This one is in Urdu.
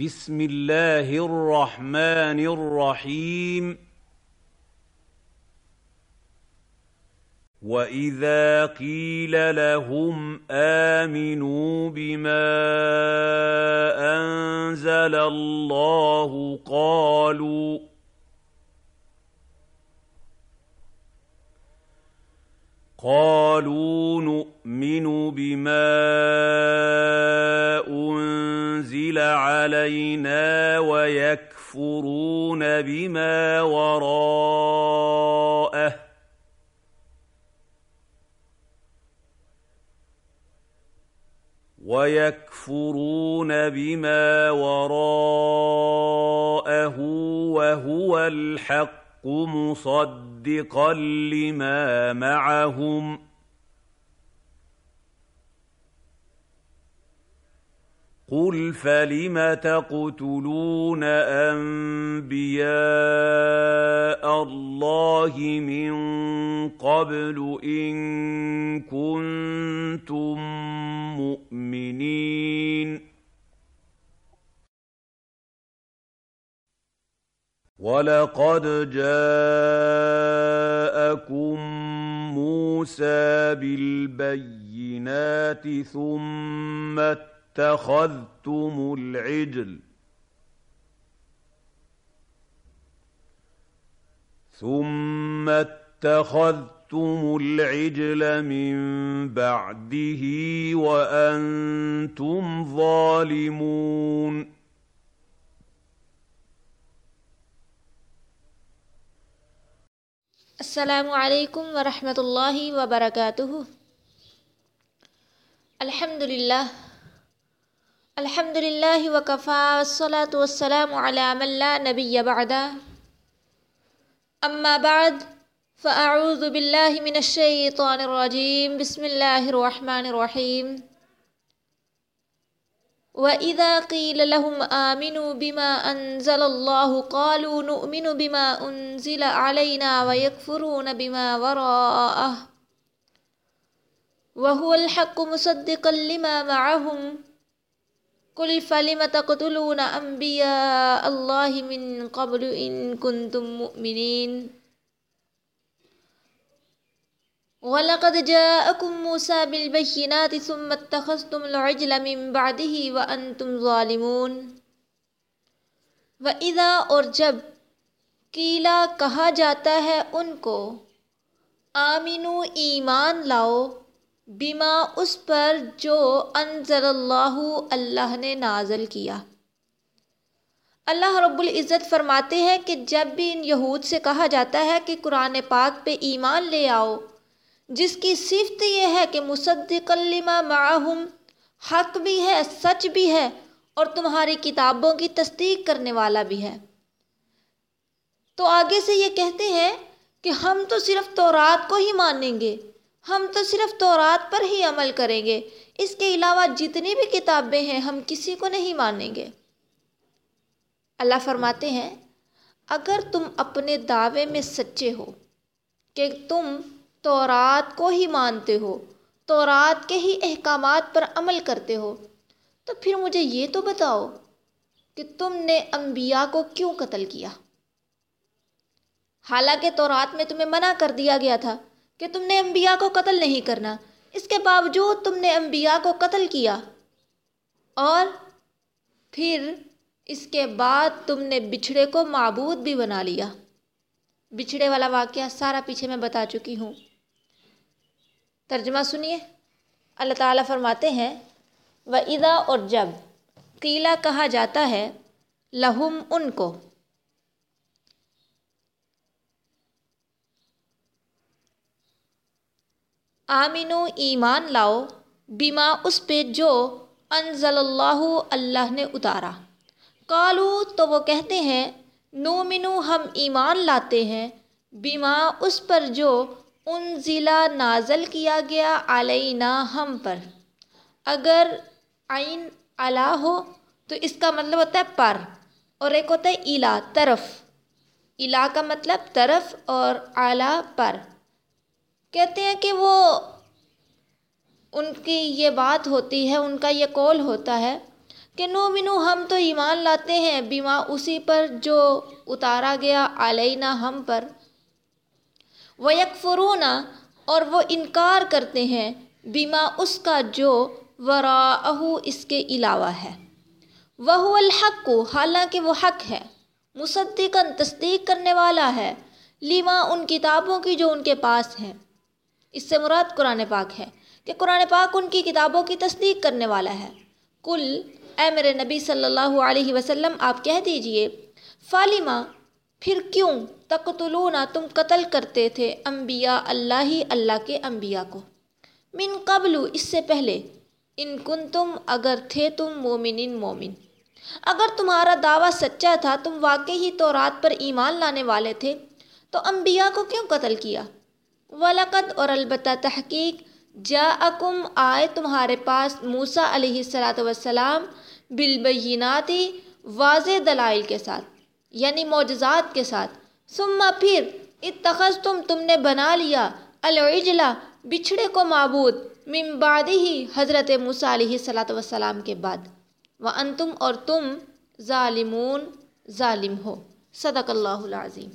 بسم الله الرحمن الرحيم واذا قيل لهم امنوا بما انزل الله قالوا قالوا نؤمن بما انزل علينا ويكفرون بما وراءه ويكفرون بما وراءه وهو الحق مصدقا لما معهم ۖ قل فلم تقتلون انبياء الله من قبل ان كنتم مؤمنين؟ ولقد جاءكم موسى بالبينات ثم اتخذتم العجل. ثم اتخذتم العجل من بعده وانتم ظالمون. السلام علیکم ورحمۃ اللہ وبرکاتہ الحمد للہ الحمد للہ وکفا والصلاة والسلام علی من لا نبی بعد۔ اما بعد، فاعوذ باللہ من الشیطان الرجیم، بسم اللہ الرحمن الرحیم۔ وَإِذَا قِيلَ لَهُمْ آمِنُوا بِمَا أَنزَلَ اللَّهُ قَالُوا نُؤْمِنُ بِمَا أُنزِلَ عَلَيْنَا وَيَكْفُرُونَ بِمَا وَرَاءَهُ۔ وَهُوَ الْحَقُّ مُصَدِّقًا لِمَا مَعَهُمْ۔ قُلْ فَلِمَ تَقْتُلُونَ أَنْبِيَاءَ اللَّهِ مِنْ قَبْلُ إِن كُنتُم مُؤْمِنِينَ؟ وَلَقَدْ جَاءَكُم مُوسَى بِالْبَيِّنَاتِ ثُمَّ اتَّخَذْتُمُ الْعِجْلَ مِن بَعْدِهِ وَأَنْتُمْ ظَالِمُونَ. وَإِذَا اور جب قیلا کہا جاتا ہے ان کو آمینو ایمان لاؤ بما اس پر جو انزل اللہ اللہ نے نازل کیا۔ اللہ رب العزت فرماتے ہیں کہ جب بھی ان یہود سے کہا جاتا ہے کہ قرآن پاک پہ ایمان لے آؤ، جس کی صفت یہ ہے کہ مصدق لما معہم، حق بھی ہے، سچ بھی ہے، اور تمہاری کتابوں کی تصدیق کرنے والا بھی ہے۔ تو آگے سے یہ کہتے ہیں کہ ہم تو صرف تورات کو ہی مانیں گے۔ ہم تو صرف تورات پر ہی عمل کریں گے۔ اس کے علاوہ جتنی بھی کتابیں ہیں، ہم کسی کو نہیں مانیں گے۔ اللہ فرماتے ہیں، اگر تم اپنے دعوے میں سچے ہو کہ تم تورات کو ہی مانتے ہو، تورات کے ہی احکامات پر عمل کرتے ہو، تو پھر مجھے یہ تو بتاؤ کہ تم نے انبیاء کو کیوں قتل کیا؟ حالانکہ تورات میں تمہیں منع کر دیا گیا تھا۔ کہ تم نے انبیاء کو قتل نہیں کرنا۔ اس کے باوجود تم نے انبیاء کو قتل کیا۔ اور پھر اس کے بعد تم نے بچھڑے کو معبود بھی بنا لیا۔ بچھڑے والا واقعہ سارا پیچھے میں بتا چکی ہوں۔ ترجمہ سنیے۔ اللہ تعالیٰ فرماتے ہیں و ادا اور جب قیلا کہا جاتا ہے لہم ان کو۔ آمینو ایمان لاؤ بیما اس پہ جو انزل اللہ اللہ نے اتارا۔ کالو تو وہ کہتے ہیں نو منو ہم ایمان لاتے ہیں بیما اس پر جو ان ضلع نازل کیا گیا علینا ہم پر۔ اگر عین علا ہو تو اس کا مطلب ہوتا ہے پر، اور ایک ہوتا ہے الا طرف۔ الا کا مطلب طرف اور اعلیٰ پر۔ کہتے ہیں کہ وہ ان کی یہ بات ہوتی ہے، ان کا یہ قول ہوتا ہے کہ نو منو ہم تو ایمان لاتے ہیں، بیما اسی پر جو اتارا گیا علینا ہم پر۔ وہ یکفرون اور وہ انکار کرتے ہیں، بیما اس کا جو وراءہ اس کے علاوہ ہے۔ وہ الحق کو حالانکہ وہ حق ہے، مصدقاً تصدیق کرنے والا ہے، لیما ان کتابوں کی جو ان کے پاس ہیں۔ اس سے مراد قرآن پاک ہے کہ قرآن پاک ان کی کتابوں کی تصدیق کرنے والا ہے۔ کل اے میرے نبی صلی اللہ علیہ وسلم، آپ کہہ دیجیے، فالما، پھر کیوں تقتلون تم قتل کرتے تھے انبیاء اللہ ہی اللہ کے انبیاء کو؟ من قبل، اس سے پہلے۔ ان کن تم اگر تھے تم مومن مومن۔ اگر تمہارا دعویٰ سچا تھا، تم واقعی ہی تو رات پر ایمان لانے والے تھے، تو انبیاء کو کیوں قتل کیا؟ ولقد اور البتہ تحقیق جا اکم آئے تمہارے پاس موسا علیہ السلاۃ وسلام بالبیناتی واضح دلائل کے ساتھ یعنی معجزات کے ساتھ۔ ثم پھر اتخذ تم تم نے بنا لیا العجلہ، بچھڑے کو معبود، من بعد ہی حضرت موسیٰ علیہ السلاۃ وسلام کے بعد۔ و انتم اور تم ظالمون، ظالم ہو۔ صدق اللہ العظیم۔